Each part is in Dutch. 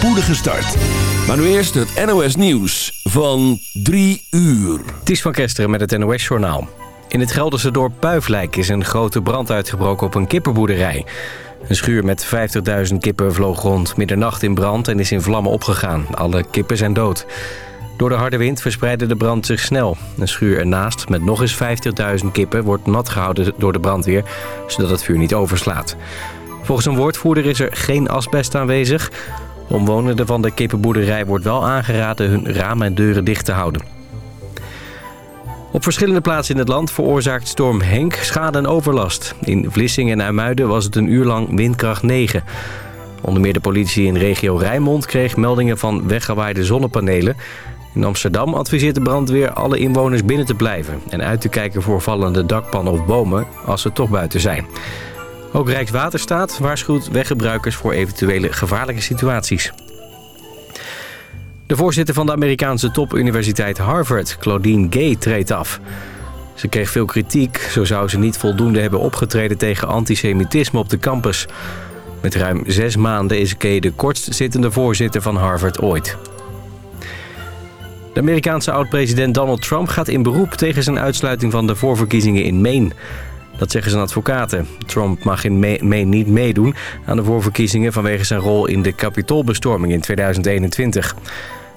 spoedige start. Maar nu eerst het NOS Nieuws van 3 uur. Ties van Kesteren met het NOS Journaal. In het Gelderse dorp Puiflijk is een grote brand uitgebroken op een kippenboerderij. Een schuur met 50.000 kippen vloog rond middernacht in brand en is in vlammen opgegaan. Alle kippen zijn dood. Door de harde wind verspreidde de brand zich snel. Een schuur ernaast met nog eens 50.000 kippen wordt nat gehouden door de brandweer... zodat het vuur niet overslaat. Volgens een woordvoerder is er geen asbest aanwezig. Omwonenden van de kippenboerderij wordt wel aangeraden hun ramen en deuren dicht te houden. Op verschillende plaatsen in het land veroorzaakt storm Henk schade en overlast. In Vlissingen en IJmuiden was het een uur lang windkracht 9. Onder meer de politie in regio Rijnmond kreeg meldingen van weggewaaide zonnepanelen. In Amsterdam adviseert de brandweer alle inwoners binnen te blijven... en uit te kijken voor vallende dakpannen of bomen als ze toch buiten zijn. Ook Rijkswaterstaat waarschuwt weggebruikers voor eventuele gevaarlijke situaties. De voorzitter van de Amerikaanse topuniversiteit Harvard, Claudine Gay, treedt af. Ze kreeg veel kritiek, zo zou ze niet voldoende hebben opgetreden tegen antisemitisme op de campus. Met ruim zes maanden is Gay de kortst zittende voorzitter van Harvard ooit. De Amerikaanse oud-president Donald Trump gaat in beroep tegen zijn uitsluiting van de voorverkiezingen in Maine. Dat zeggen zijn advocaten. Trump mag in Maine niet meedoen aan de voorverkiezingen vanwege zijn rol in de kapitoolbestorming in 2021.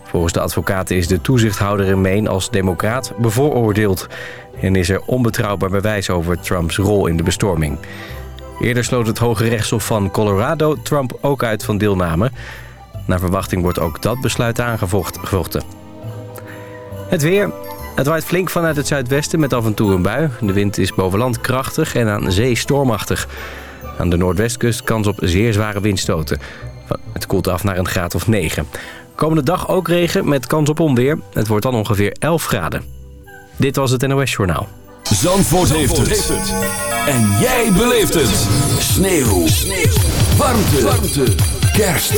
Volgens de advocaten is de toezichthouder in Maine als democraat bevooroordeeld... en is er onbetrouwbaar bewijs over Trumps rol in de bestorming. Eerder sloot het Hoge Rechtshof van Colorado Trump ook uit van deelname. Naar verwachting wordt ook dat besluit aangevochten. Het weer. Het waait flink vanuit het zuidwesten met af en toe een bui. De wind is boven land krachtig en aan zee stormachtig. Aan de noordwestkust kans op zeer zware windstoten. Het koelt af naar een graad of 9. Komende dag ook regen met kans op onweer. Het wordt dan ongeveer 11 graden. Dit was het NOS Journaal. Zandvoort, heeft, het. En jij beleeft het. Sneeuw. Sneeuw. Warmte. Warmte. Kerst.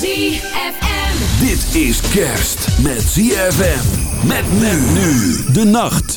ZFM. Dit is kerst met ZFM. Met men nu. De nacht.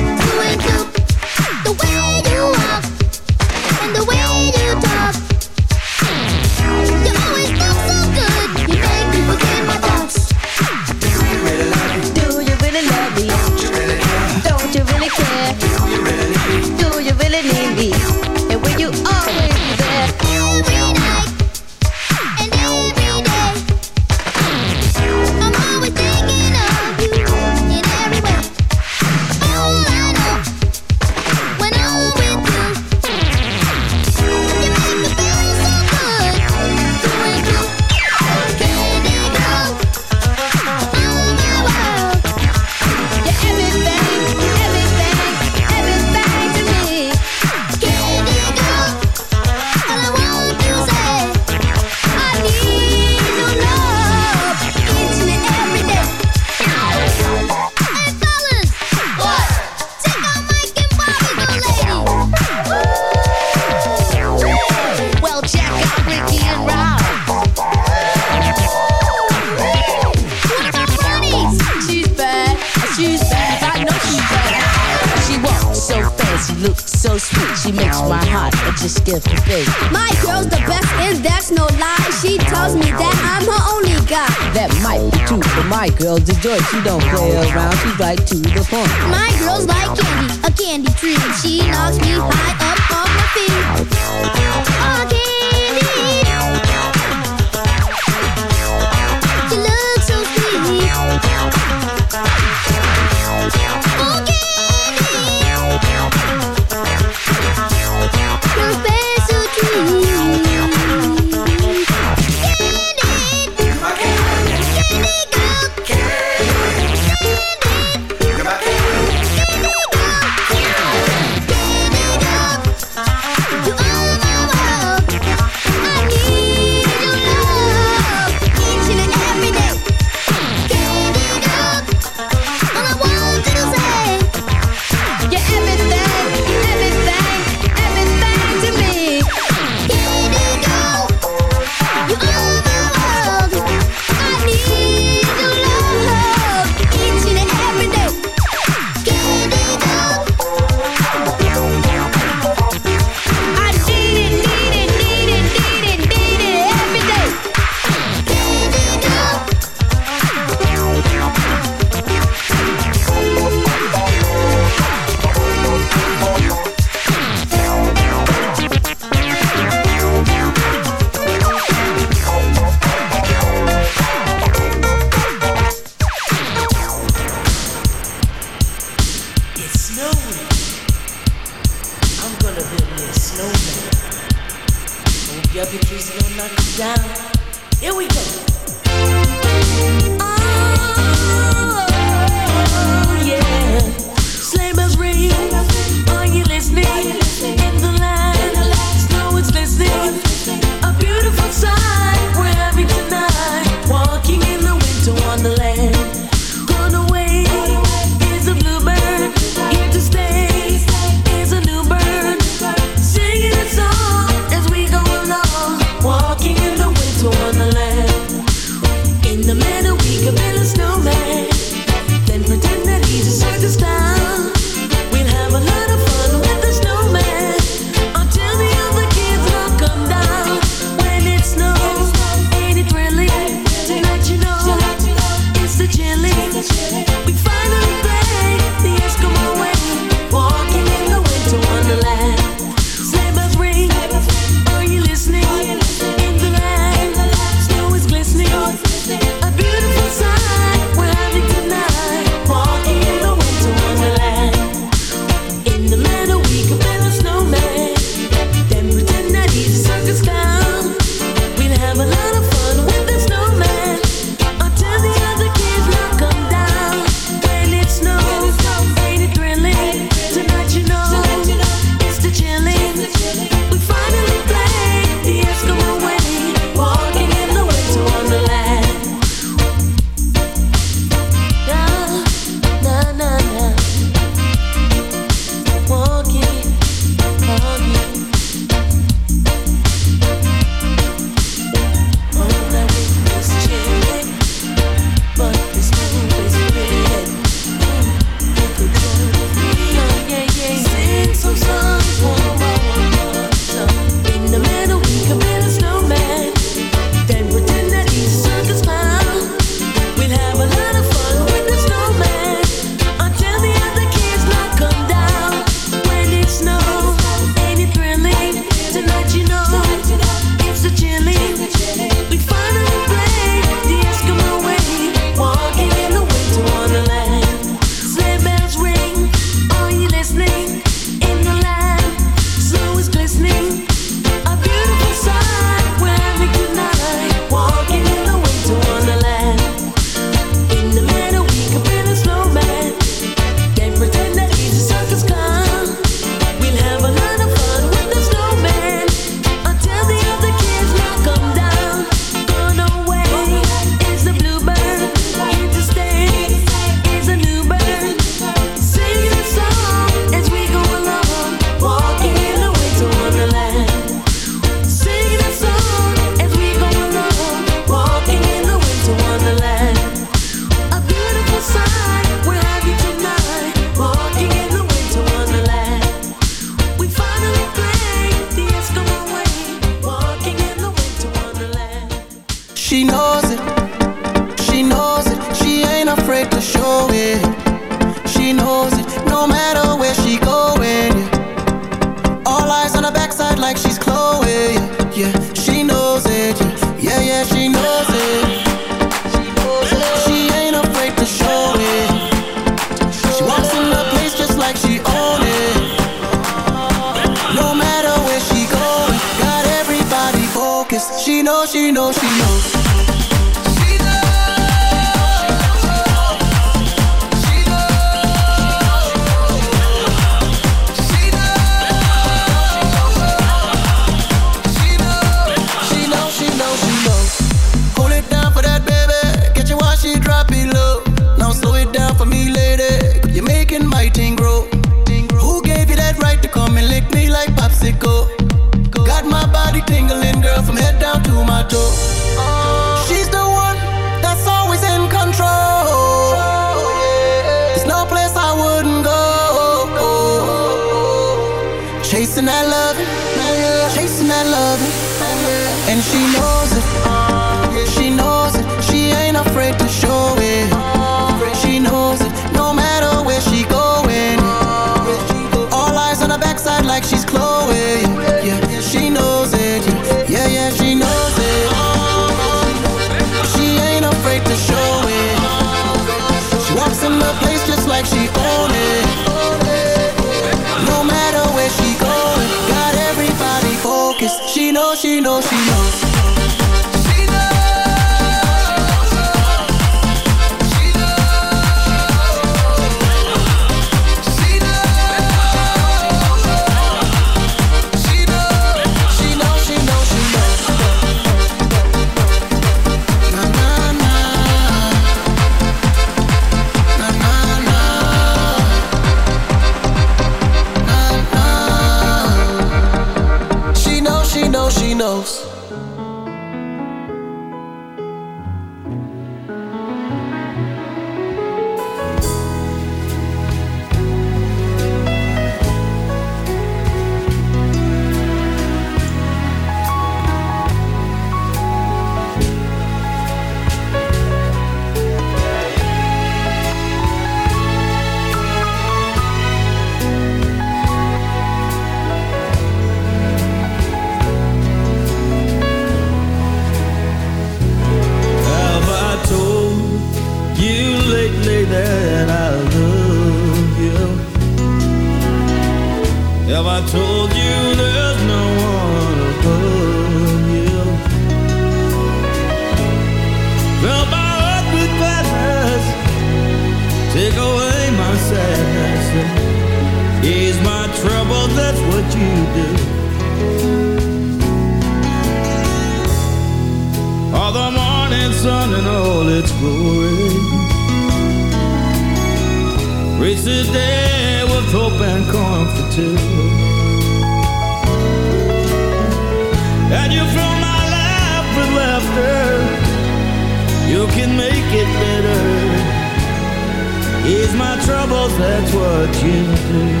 that's what you do.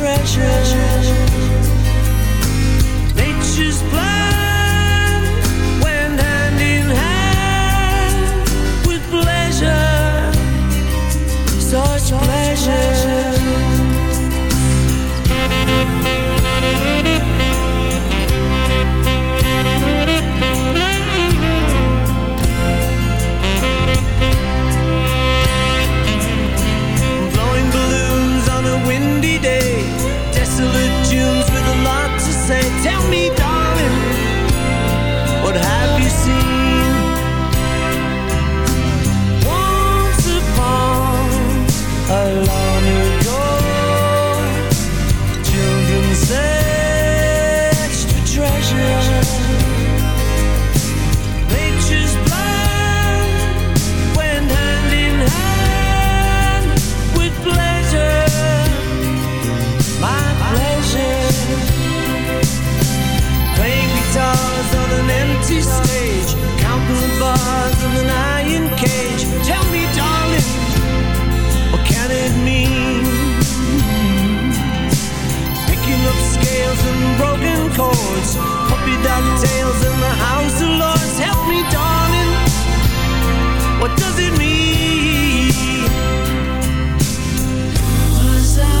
treasure. Empty stage, counting the bars of an iron cage. Tell me, darling, what can it mean? Picking up scales and broken chords, puppy dog tails in the House of Lords. Help me, darling, what does it mean? Was I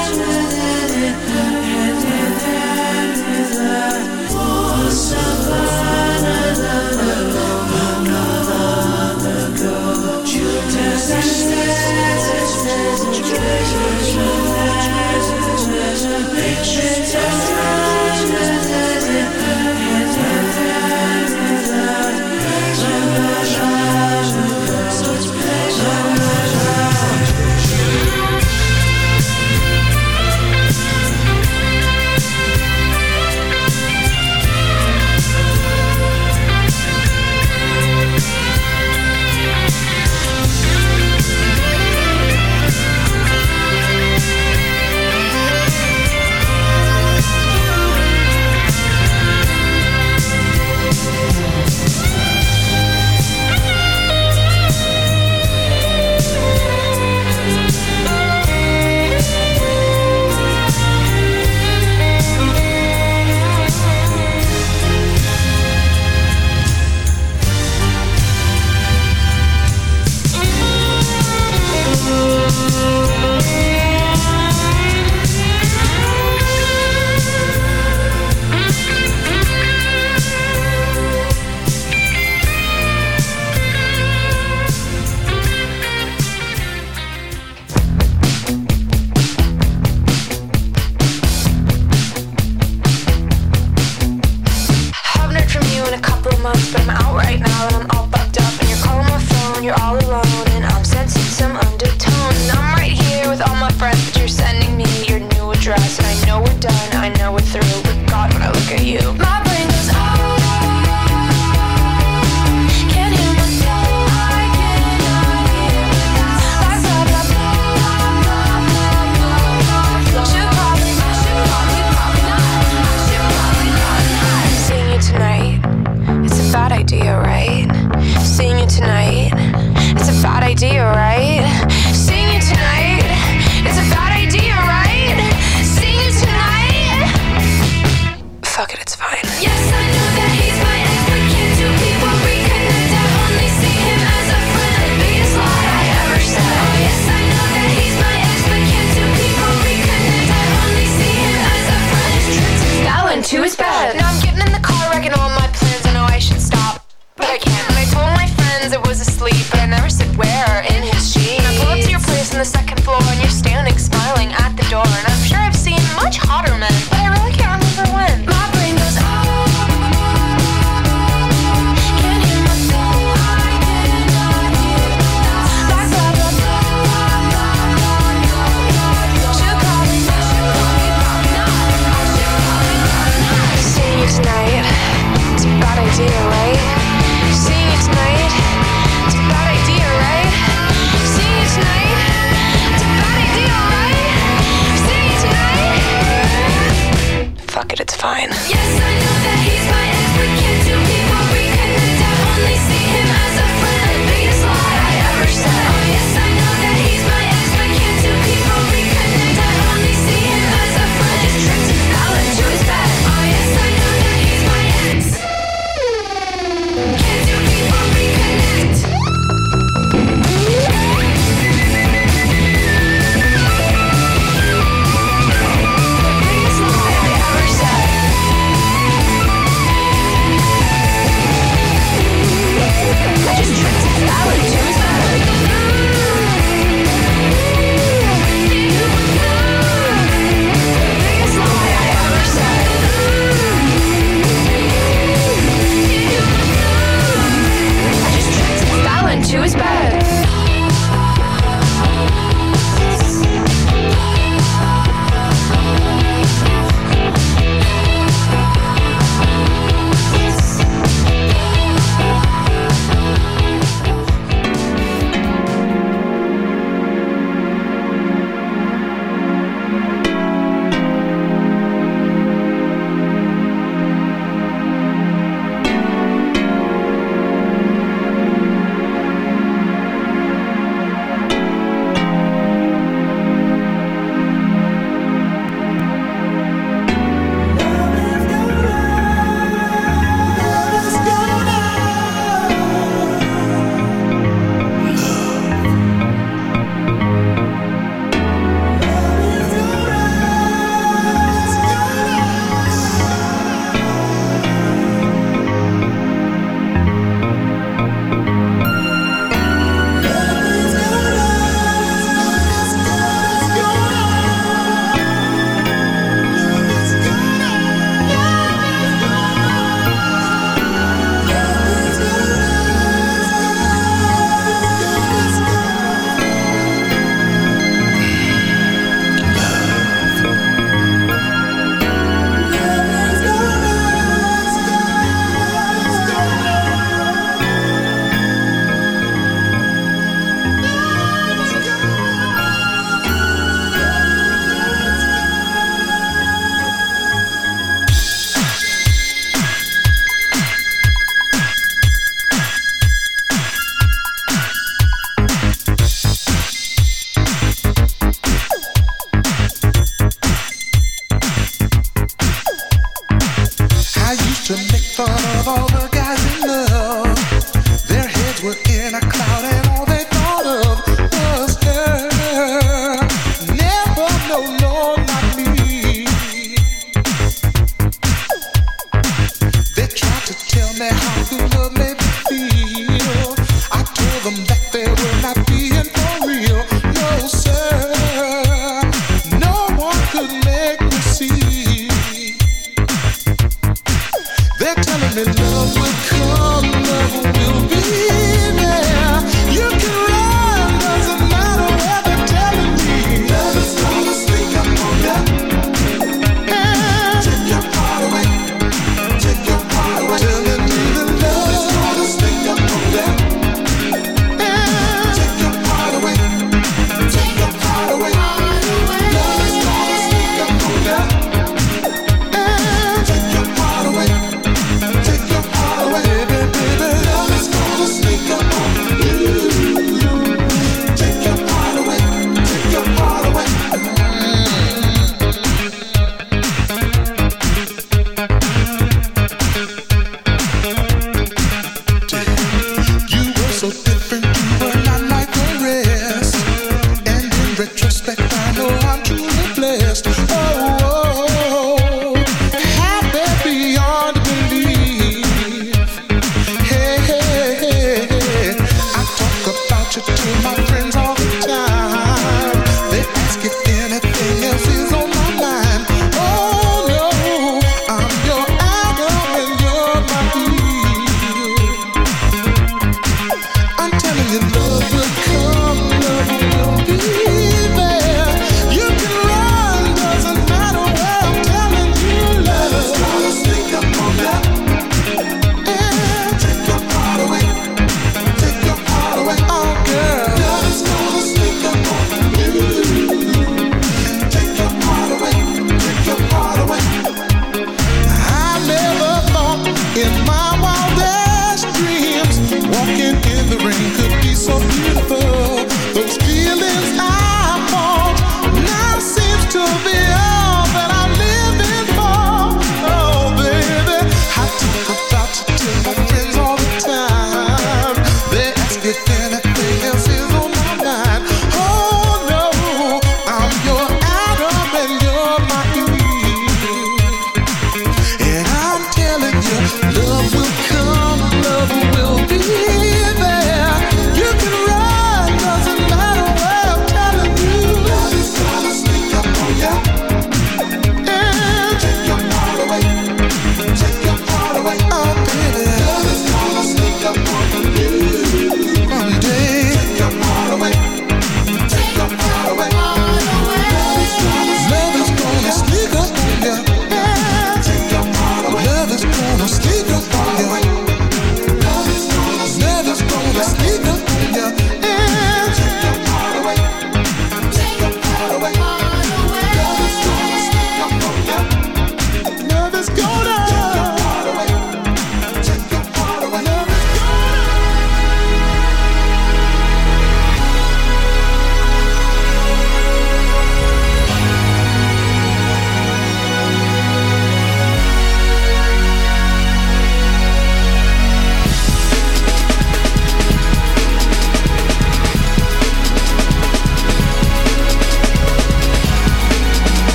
deal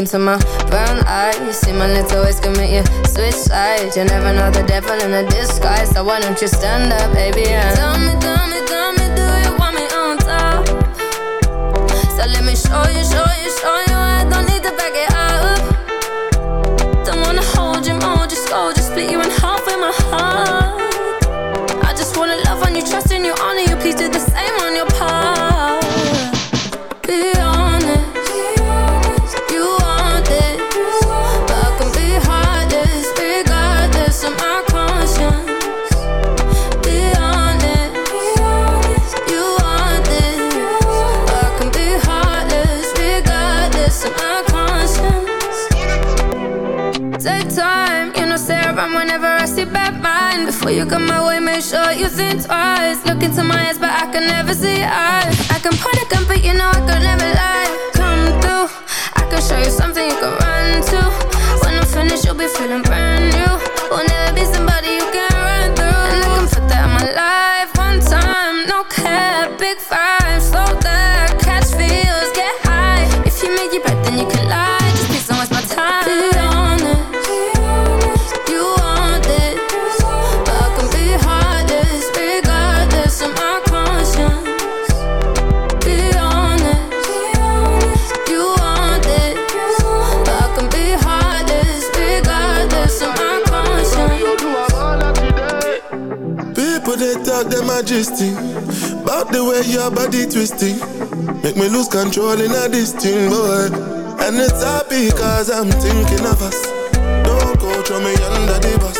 into my brown eyes. See my lips always commit you switch sides. You never know the devil in a disguise. So why don't you stand up, baby? And tell me, tell lose control in a this boy. And it's happy cause I'm thinking of us. Don't go throw me under the bus.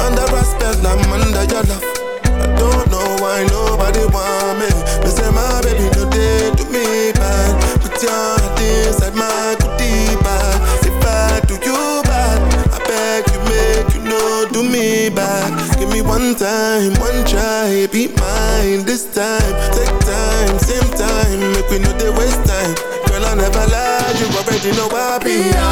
Under respect, I'm under your love. I don't know why nobody want me. Me say my baby, no day to me bad. Put your heart inside my goodie bag. If I do you bad, I beg you make you no do me bad. Give me one time, one try, be mine this time. Take time, say we know they waste time. Girl, I never lied You already know I be out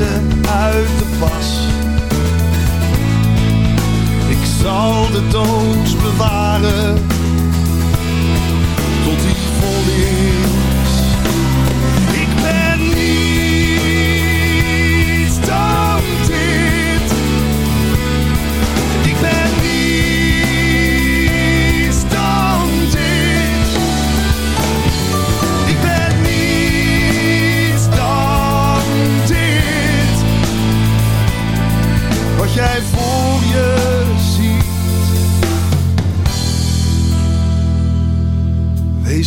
uit de pas. Ik zal de dood bewaren tot die volle